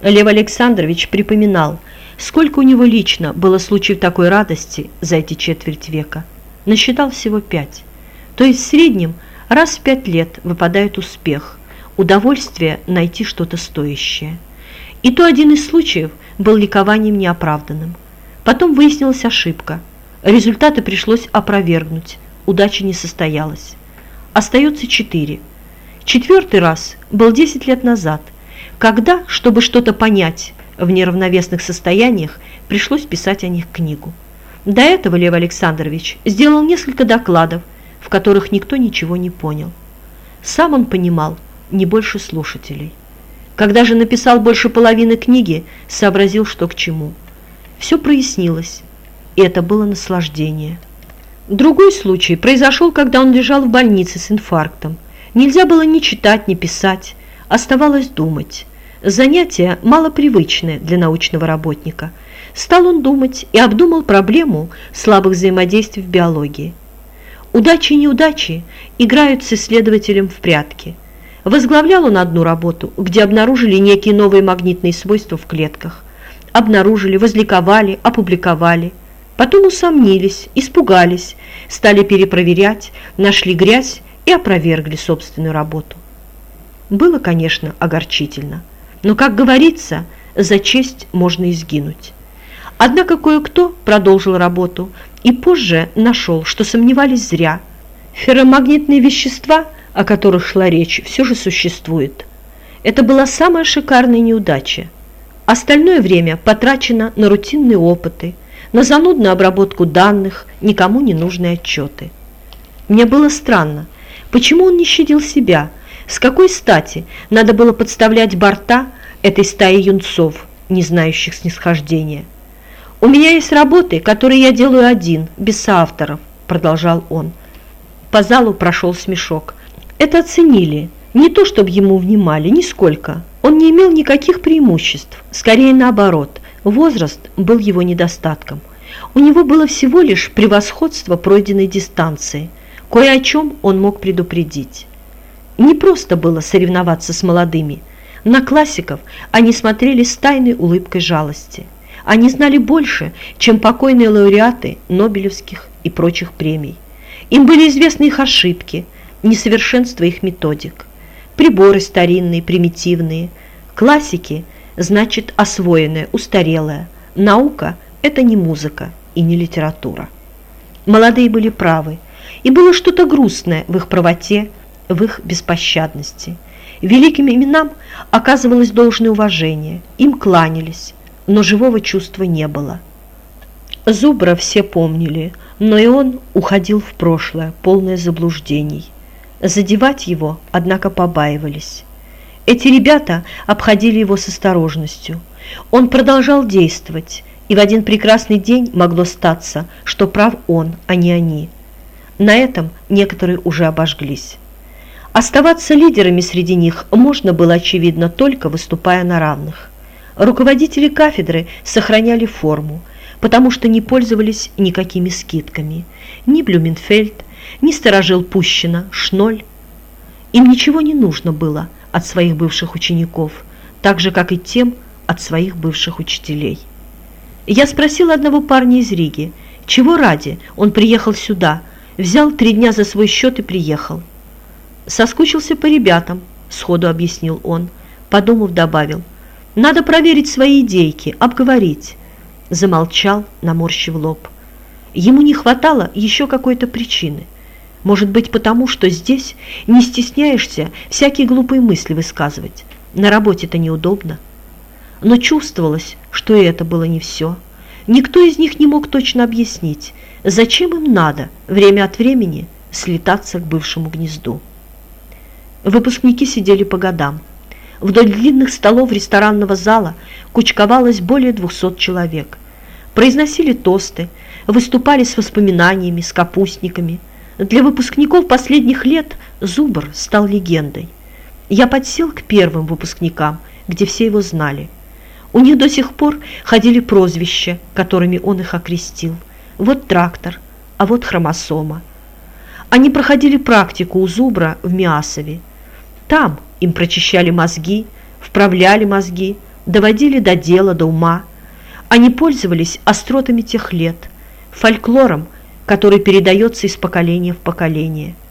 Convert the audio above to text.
Лев Александрович припоминал, сколько у него лично было случаев такой радости за эти четверть века. Насчитал всего пять. То есть в среднем раз в пять лет выпадает успех, удовольствие найти что-то стоящее. И то один из случаев был ликованием неоправданным. Потом выяснилась ошибка. Результаты пришлось опровергнуть. Удача не состоялась. Остается четыре. Четвертый раз был 10 лет назад, когда, чтобы что-то понять в неравновесных состояниях, пришлось писать о них книгу. До этого Лев Александрович сделал несколько докладов, в которых никто ничего не понял. Сам он понимал не больше слушателей. Когда же написал больше половины книги, сообразил, что к чему. Все прояснилось, и это было наслаждение. Другой случай произошел, когда он лежал в больнице с инфарктом. Нельзя было ни читать, ни писать, оставалось думать. Занятие малопривычное для научного работника. Стал он думать и обдумал проблему слабых взаимодействий в биологии. Удачи и неудачи играют с исследователем в прятки – Возглавлял он одну работу, где обнаружили некие новые магнитные свойства в клетках. Обнаружили, возликовали, опубликовали. Потом усомнились, испугались, стали перепроверять, нашли грязь и опровергли собственную работу. Было, конечно, огорчительно, но, как говорится, за честь можно изгинуть. Однако кое-кто продолжил работу и позже нашел, что сомневались зря. Ферромагнитные вещества – о которых шла речь, все же существует. Это была самая шикарная неудача. Остальное время потрачено на рутинные опыты, на занудную обработку данных, никому не нужные отчеты. Мне было странно, почему он не щадил себя, с какой стати надо было подставлять борта этой стаи юнцов, не знающих снисхождения. «У меня есть работы, которые я делаю один, без соавторов», продолжал он. По залу прошел смешок. Это оценили. Не то, чтобы ему внимали, нисколько. Он не имел никаких преимуществ, скорее наоборот. Возраст был его недостатком. У него было всего лишь превосходство пройденной дистанции. Кое о чем он мог предупредить. Не просто было соревноваться с молодыми. На классиков они смотрели с тайной улыбкой жалости. Они знали больше, чем покойные лауреаты Нобелевских и прочих премий. Им были известны их ошибки – несовершенство их методик. Приборы старинные, примитивные. Классики значит освоенная, устарелая. Наука – это не музыка и не литература. Молодые были правы, и было что-то грустное в их правоте, в их беспощадности. Великим именам оказывалось должное уважение, им кланялись, но живого чувства не было. Зубра все помнили, но и он уходил в прошлое, полное заблуждений. Задевать его, однако, побаивались. Эти ребята обходили его с осторожностью. Он продолжал действовать, и в один прекрасный день могло статься, что прав он, а не они. На этом некоторые уже обожглись. Оставаться лидерами среди них можно было, очевидно, только выступая на равных. Руководители кафедры сохраняли форму, потому что не пользовались никакими скидками. Ни Блюменфельд, ни сторожил Пущина, Шноль. Им ничего не нужно было от своих бывших учеников, так же, как и тем от своих бывших учителей. Я спросил одного парня из Риги, чего ради он приехал сюда, взял три дня за свой счет и приехал. Соскучился по ребятам, сходу объяснил он, подумав, добавил, надо проверить свои идейки, обговорить. Замолчал, наморщив лоб. Ему не хватало еще какой-то причины – может быть, потому что здесь не стесняешься всякие глупые мысли высказывать. На работе это неудобно. Но чувствовалось, что и это было не все. Никто из них не мог точно объяснить, зачем им надо время от времени слетаться к бывшему гнезду. Выпускники сидели по годам. Вдоль длинных столов ресторанного зала кучковалось более двухсот человек. Произносили тосты, выступали с воспоминаниями, с капустниками – для выпускников последних лет Зубр стал легендой. Я подсел к первым выпускникам, где все его знали. У них до сих пор ходили прозвища, которыми он их окрестил. Вот трактор, а вот хромосома. Они проходили практику у Зубра в Миасове. Там им прочищали мозги, вправляли мозги, доводили до дела, до ума. Они пользовались остротами тех лет, фольклором, который передается из поколения в поколение –